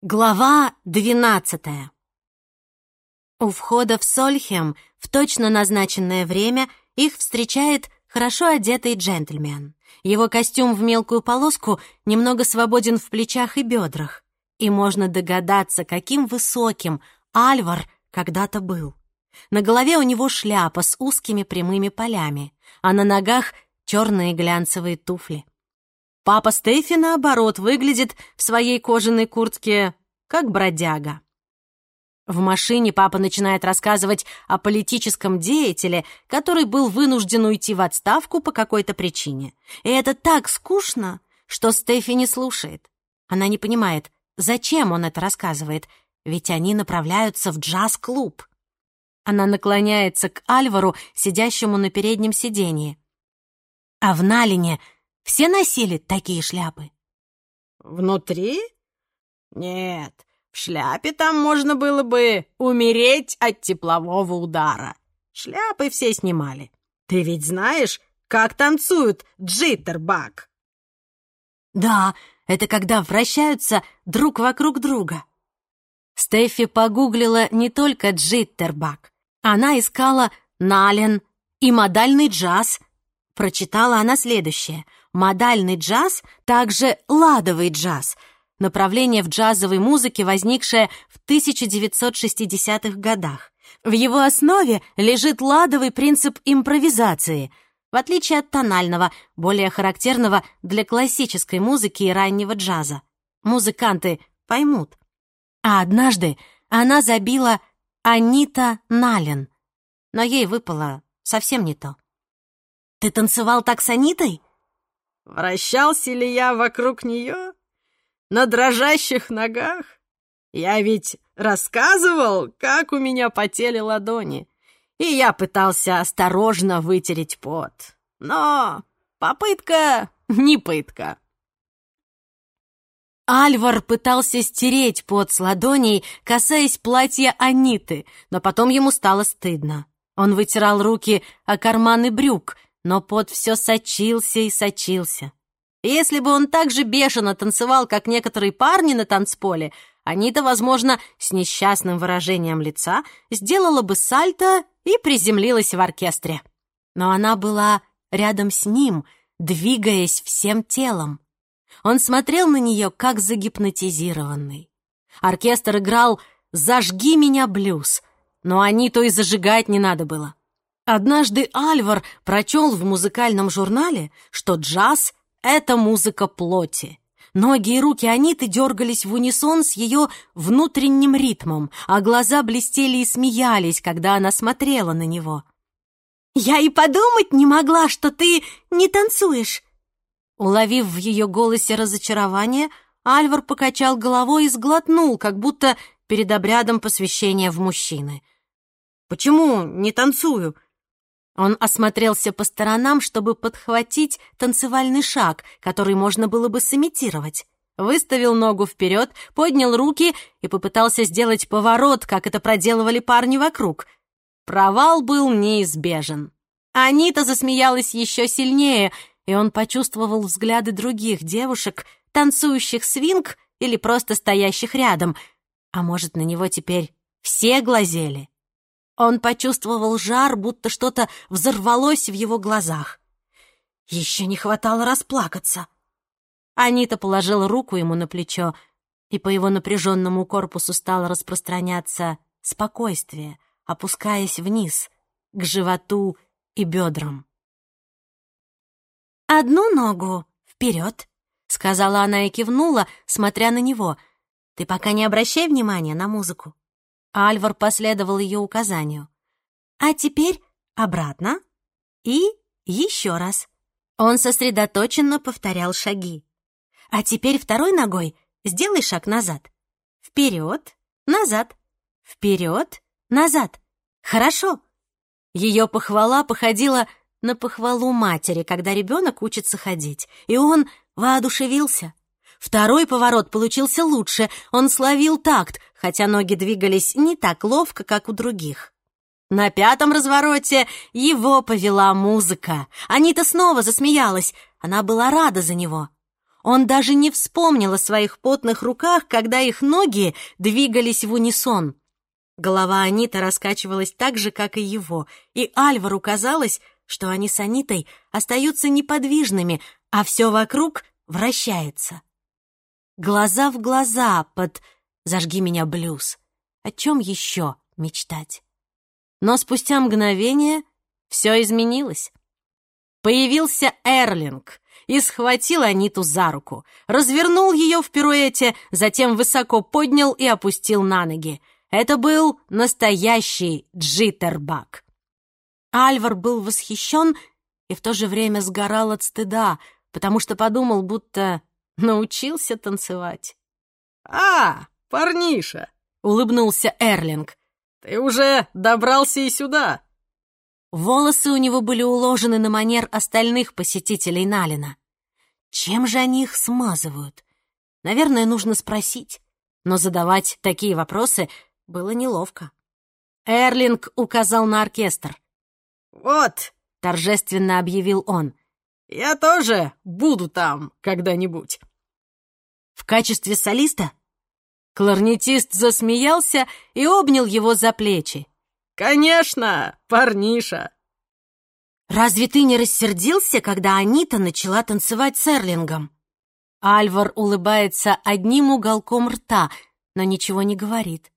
Глава двенадцатая У входа в Сольхем в точно назначенное время их встречает хорошо одетый джентльмен. Его костюм в мелкую полоску немного свободен в плечах и бедрах, и можно догадаться, каким высоким Альвар когда-то был. На голове у него шляпа с узкими прямыми полями, а на ногах черные глянцевые туфли. Папа Стефи, наоборот, выглядит в своей кожаной куртке как бродяга. В машине папа начинает рассказывать о политическом деятеле, который был вынужден уйти в отставку по какой-то причине. И это так скучно, что Стефи не слушает. Она не понимает, зачем он это рассказывает, ведь они направляются в джаз-клуб. Она наклоняется к Альвару, сидящему на переднем сиденье. А в Налине все носили такие шляпы? Внутри? Нет, в шляпе там можно было бы умереть от теплового удара. Шляпы все снимали. Ты ведь знаешь, как танцуют джиттербак? Да, это когда вращаются друг вокруг друга. Стефи погуглила не только джиттербак. Она искала нален и модальный джаз. Прочитала она следующее. Модальный джаз, также ладовый джаз — направление в джазовой музыке, возникшее в 1960-х годах. В его основе лежит ладовый принцип импровизации, в отличие от тонального, более характерного для классической музыки и раннего джаза. Музыканты поймут. А однажды она забила Анита Нален, но ей выпало совсем не то. «Ты танцевал так с Анитой?» «Вращался ли я вокруг нее?» на дрожащих ногах? Я ведь рассказывал, как у меня потели ладони, и я пытался осторожно вытереть пот. Но попытка не пытка. Альвар пытался стереть пот с ладоней, касаясь платья Аниты, но потом ему стало стыдно. Он вытирал руки о карманы брюк, но пот все сочился и сочился. Если бы он так же бешено танцевал, как некоторые парни на танцполе, Анита, возможно, с несчастным выражением лица сделала бы сальто и приземлилась в оркестре. Но она была рядом с ним, двигаясь всем телом. Он смотрел на нее, как загипнотизированный. Оркестр играл «Зажги меня, блюз», но Аниту и зажигать не надо было. Однажды Альвар прочел в музыкальном журнале, что джаз это музыка плоти. Ноги и руки Аниты дергались в унисон с ее внутренним ритмом, а глаза блестели и смеялись, когда она смотрела на него. «Я и подумать не могла, что ты не танцуешь!» Уловив в ее голосе разочарование, Альвар покачал головой и сглотнул, как будто перед обрядом посвящения в мужчины. «Почему не танцую?» Он осмотрелся по сторонам, чтобы подхватить танцевальный шаг, который можно было бы сымитировать. Выставил ногу вперед, поднял руки и попытался сделать поворот, как это проделывали парни вокруг. Провал был неизбежен. Анита засмеялась еще сильнее, и он почувствовал взгляды других девушек, танцующих свинг или просто стоящих рядом. А может, на него теперь все глазели? Он почувствовал жар, будто что-то взорвалось в его глазах. Еще не хватало расплакаться. Анита положила руку ему на плечо, и по его напряженному корпусу стало распространяться спокойствие, опускаясь вниз, к животу и бедрам. «Одну ногу вперед», — сказала она и кивнула, смотря на него. «Ты пока не обращай внимания на музыку. Альвар последовал ее указанию. «А теперь обратно и еще раз». Он сосредоточенно повторял шаги. «А теперь второй ногой сделай шаг назад. Вперед, назад, вперед, назад. Хорошо». Ее похвала походила на похвалу матери, когда ребенок учится ходить, и он воодушевился. Второй поворот получился лучше, он словил такт, хотя ноги двигались не так ловко, как у других. На пятом развороте его повела музыка. Анита снова засмеялась, она была рада за него. Он даже не вспомнил о своих потных руках, когда их ноги двигались в унисон. Голова Аниты раскачивалась так же, как и его, и Альвару казалось, что они с Анитой остаются неподвижными, а все вокруг вращается. Глаза в глаза под «Зажги меня, блюз». О чем еще мечтать? Но спустя мгновение все изменилось. Появился Эрлинг и схватил Аниту за руку, развернул ее в пируэте, затем высоко поднял и опустил на ноги. Это был настоящий джиттербак. Альвар был восхищен и в то же время сгорал от стыда, потому что подумал, будто научился танцевать. «А, парниша!» — улыбнулся Эрлинг. «Ты уже добрался и сюда!» Волосы у него были уложены на манер остальных посетителей Налина. Чем же они их смазывают? Наверное, нужно спросить. Но задавать такие вопросы было неловко. Эрлинг указал на оркестр. «Вот», — торжественно объявил он, — «я тоже буду там когда-нибудь». «В качестве солиста?» Кларнетист засмеялся и обнял его за плечи. «Конечно, парниша!» «Разве ты не рассердился, когда Анита начала танцевать с Эрлингом?» Альвар улыбается одним уголком рта, но ничего не говорит.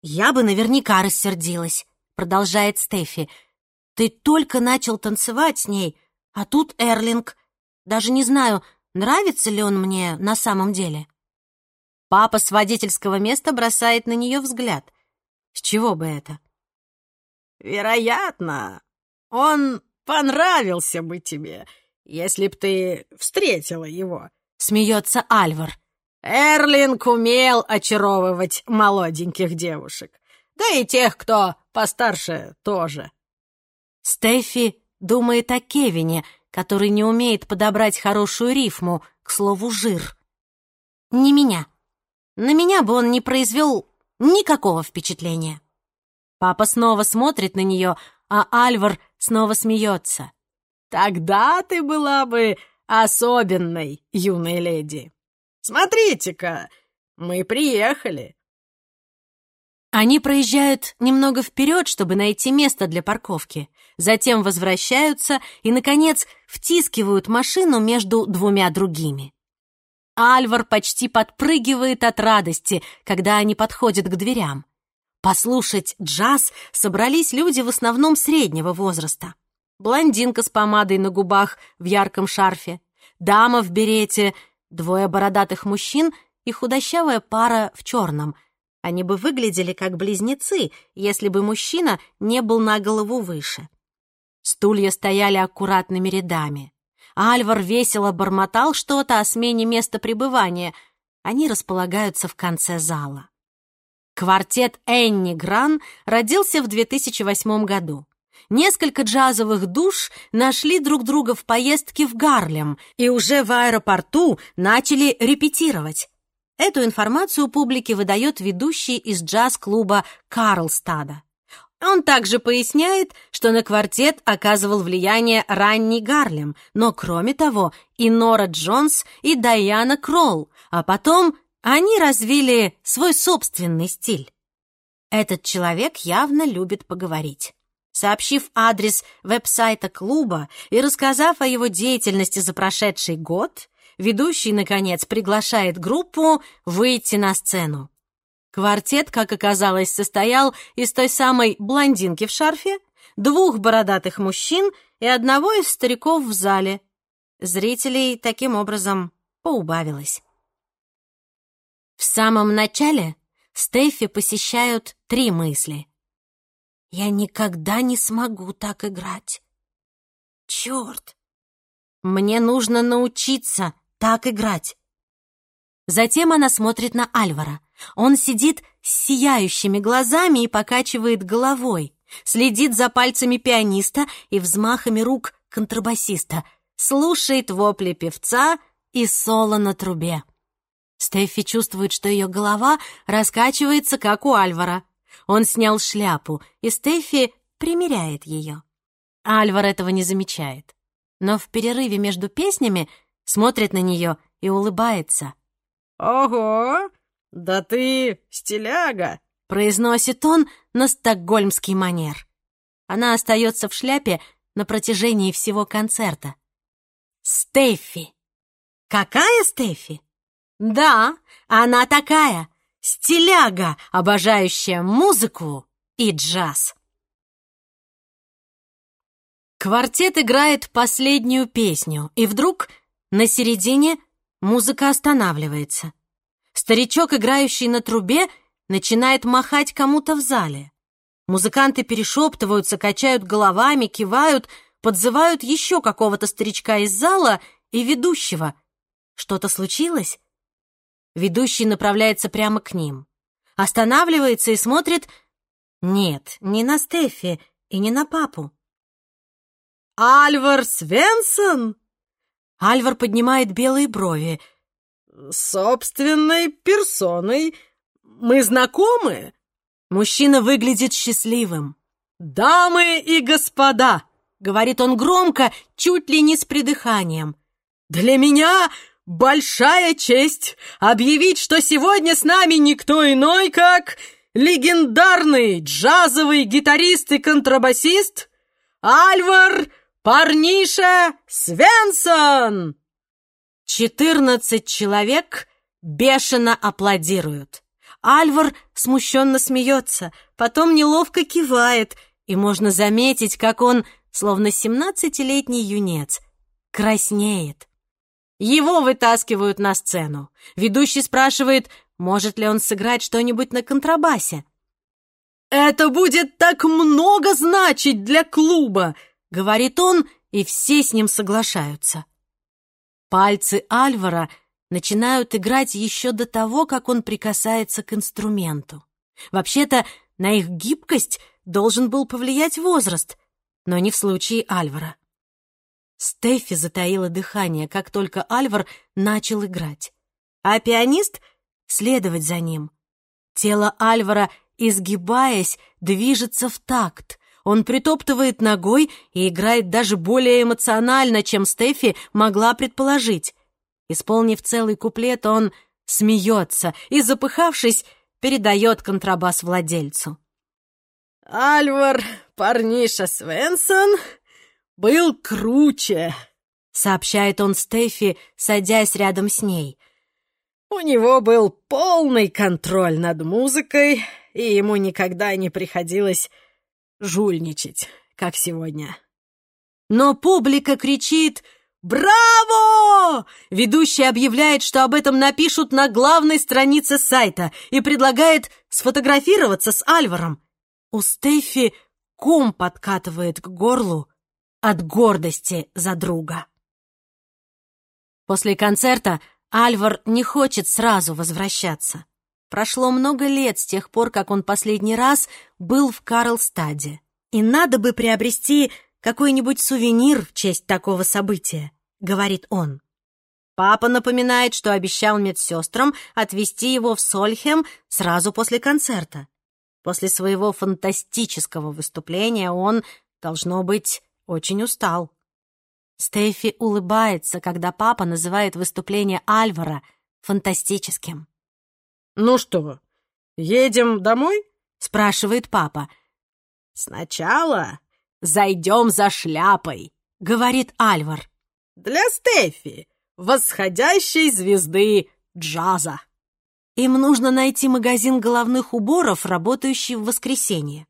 «Я бы наверняка рассердилась», — продолжает Стефи. «Ты только начал танцевать с ней, а тут Эрлинг. Даже не знаю, нравится ли он мне на самом деле». Папа с водительского места бросает на нее взгляд. С чего бы это? «Вероятно, он понравился бы тебе, если б ты встретила его», — смеется Альвар. Эрлинг умел очаровывать молоденьких девушек. Да и тех, кто постарше, тоже. Стефи думает о Кевине, который не умеет подобрать хорошую рифму, к слову, жир. Не меня. На меня бы он не произвел никакого впечатления. Папа снова смотрит на нее, а Альвар снова смеется. «Тогда ты была бы особенной, юной леди. Смотрите-ка, мы приехали». Они проезжают немного вперед, чтобы найти место для парковки. Затем возвращаются и, наконец, втискивают машину между двумя другими. Альвар почти подпрыгивает от радости, когда они подходят к дверям. Послушать джаз собрались люди в основном среднего возраста. Блондинка с помадой на губах в ярком шарфе, дама в берете, двое бородатых мужчин и худощавая пара в черном. Они бы выглядели как близнецы, если бы мужчина не был на голову выше. Стулья стояли аккуратными рядами. Альвар весело бормотал что-то о смене места пребывания. Они располагаются в конце зала. Квартет Энни Гран родился в 2008 году. Несколько джазовых душ нашли друг друга в поездке в Гарлем и уже в аэропорту начали репетировать. Эту информацию публике выдает ведущий из джаз-клуба Карлстада. Он также поясняет, что на квартет оказывал влияние ранний Гарлем, но кроме того и Нора Джонс, и Дайана Кролл, а потом они развили свой собственный стиль. Этот человек явно любит поговорить. Сообщив адрес веб-сайта клуба и рассказав о его деятельности за прошедший год, ведущий, наконец, приглашает группу выйти на сцену. Квартет, как оказалось, состоял из той самой блондинки в шарфе, двух бородатых мужчин и одного из стариков в зале. Зрителей таким образом поубавилось. В самом начале Стефи посещают три мысли. «Я никогда не смогу так играть». «Черт! Мне нужно научиться так играть». Затем она смотрит на Альвара. Он сидит с сияющими глазами и покачивает головой, следит за пальцами пианиста и взмахами рук контрабасиста, слушает вопли певца и соло на трубе. Стеффи чувствует, что ее голова раскачивается, как у Альвара. Он снял шляпу, и Стеффи примеряет ее. Альвар этого не замечает. Но в перерыве между песнями смотрит на нее и улыбается. «Ого! Да ты стиляга!» — произносит он на стокгольмский манер. Она остается в шляпе на протяжении всего концерта. Стефи. Какая Стефи? Да, она такая, стиляга, обожающая музыку и джаз. Квартет играет последнюю песню, и вдруг на середине музыка останавливается. Старичок, играющий на трубе, начинает махать кому-то в зале. Музыканты перешептываются, качают головами, кивают, подзывают еще какого-то старичка из зала и ведущего. Что-то случилось? Ведущий направляется прямо к ним. Останавливается и смотрит... Нет, не на Стефи и не на папу. «Альвар Свенсон?» Альвар поднимает белые брови. «Собственной персоной. Мы знакомы?» Мужчина выглядит счастливым. «Дамы и господа!» — говорит он громко, чуть ли не с придыханием. «Для меня большая честь объявить, что сегодня с нами никто иной, как легендарный джазовый гитарист и контрабасист Альвар Парниша Свенсон!» Четырнадцать человек бешено аплодируют. Альвар смущенно смеется, потом неловко кивает, и можно заметить, как он словно семнадцатилетний юнец, краснеет. Его вытаскивают на сцену. Ведущий спрашивает, может ли он сыграть что-нибудь на контрабасе. «Это будет так много значить для клуба!» — говорит он, и все с ним соглашаются. Пальцы Альвара начинают играть еще до того, как он прикасается к инструменту. Вообще-то на их гибкость должен был повлиять возраст, но не в случае Альвара. Стефи затаила дыхание, как только Альвар начал играть, а пианист — следовать за ним. Тело Альвара, изгибаясь, движется в такт. Он притоптывает ногой и играет даже более эмоционально, чем Стефи могла предположить. Исполнив целый куплет, он смеется и, запыхавшись, передает контрабас владельцу. Альвар парниша Свенсон был круче, сообщает он Стефи, садясь рядом с ней. У него был полный контроль над музыкой, и ему никогда не приходилось жульничать, как сегодня. Но публика кричит «Браво!» Ведущий объявляет, что об этом напишут на главной странице сайта и предлагает сфотографироваться с Альваром. У Стефи ком подкатывает к горлу от гордости за друга. После концерта Альвар не хочет сразу возвращаться. Прошло много лет с тех пор, как он последний раз был в Карлстаде. И надо бы приобрести какой-нибудь сувенир в честь такого события, говорит он. Папа напоминает, что обещал медсестрам отвезти его в Сольхем сразу после концерта. После своего фантастического выступления он, должно быть, очень устал. Стефи улыбается, когда папа называет выступление Альвара фантастическим. «Ну что, едем домой?» — спрашивает папа. «Сначала зайдем за шляпой», — говорит Альвар. «Для Стефи, восходящей звезды джаза». Им нужно найти магазин головных уборов, работающий в воскресенье.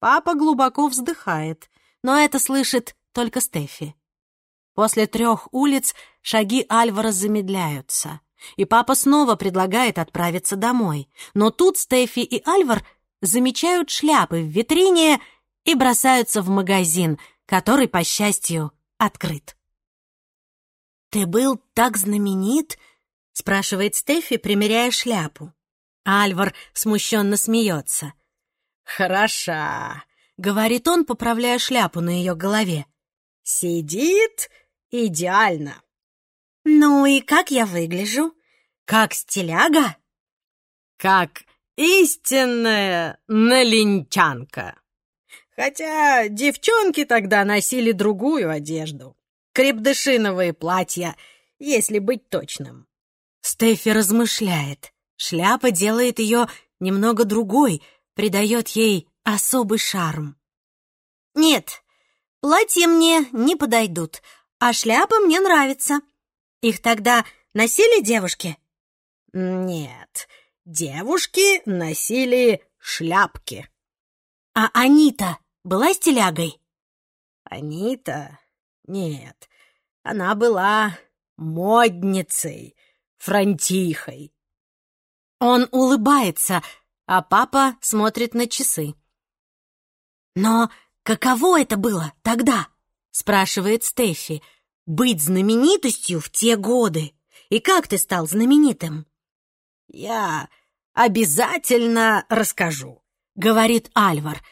Папа глубоко вздыхает, но это слышит только Стефи. После трех улиц шаги Альвара замедляются, и папа снова предлагает отправиться домой. Но тут Стефи и Альвар замечают шляпы в витрине и бросаются в магазин, который, по счастью, открыт. «Ты был так знаменит?» — спрашивает Стефи, примеряя шляпу. Альвар смущенно смеется. «Хороша», — говорит он, поправляя шляпу на ее голове. «Сидит идеально». «Ну и как я выгляжу? Как стиляга?» «Как истинная налинчанка. Хотя девчонки тогда носили другую одежду. Крепдышиновые платья — если быть точным. Стефи размышляет. Шляпа делает ее немного другой, придает ей особый шарм. «Нет, платья мне не подойдут, а шляпа мне нравится. Их тогда носили девушки?» «Нет, девушки носили шляпки». «А Анита была стилягой?» «Анита? Нет, она была модницей, фронтихой». Он улыбается, а папа смотрит на часы. «Но каково это было тогда?» — спрашивает Стефи. «Быть знаменитостью в те годы. И как ты стал знаменитым?» «Я обязательно расскажу», — говорит Альвар,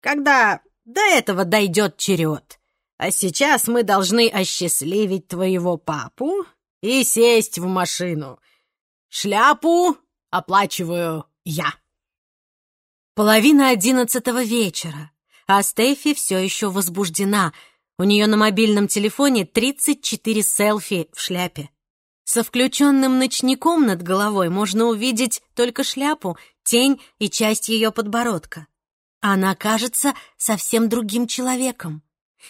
«когда до этого дойдет черед. А сейчас мы должны осчастливить твоего папу и сесть в машину. Шляпу оплачиваю я». Половина одиннадцатого вечера, а Стефи все еще возбуждена. У нее на мобильном телефоне 34 селфи в шляпе. Со включенным ночником над головой можно увидеть только шляпу, тень и часть ее подбородка. Она кажется совсем другим человеком.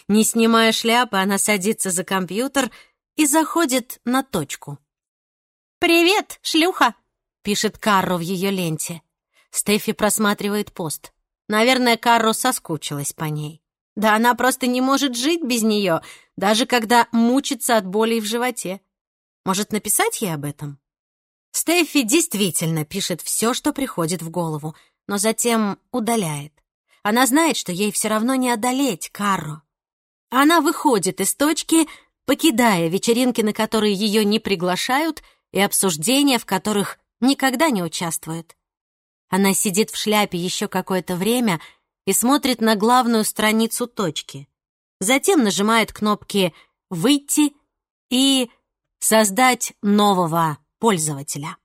Не снимая шляпы, она садится за компьютер и заходит на точку. «Привет, шлюха!» — пишет Карро в ее ленте. Стефи просматривает пост. Наверное, Карро соскучилась по ней. Да она просто не может жить без нее, даже когда мучится от болей в животе. Может, написать ей об этом? Стефи действительно пишет все, что приходит в голову, но затем удаляет. Она знает, что ей все равно не одолеть Карро. Она выходит из точки, покидая вечеринки, на которые ее не приглашают, и обсуждения, в которых никогда не участвует. Она сидит в шляпе еще какое-то время и смотрит на главную страницу точки. Затем нажимает кнопки «Выйти» и «Создать нового пользователя».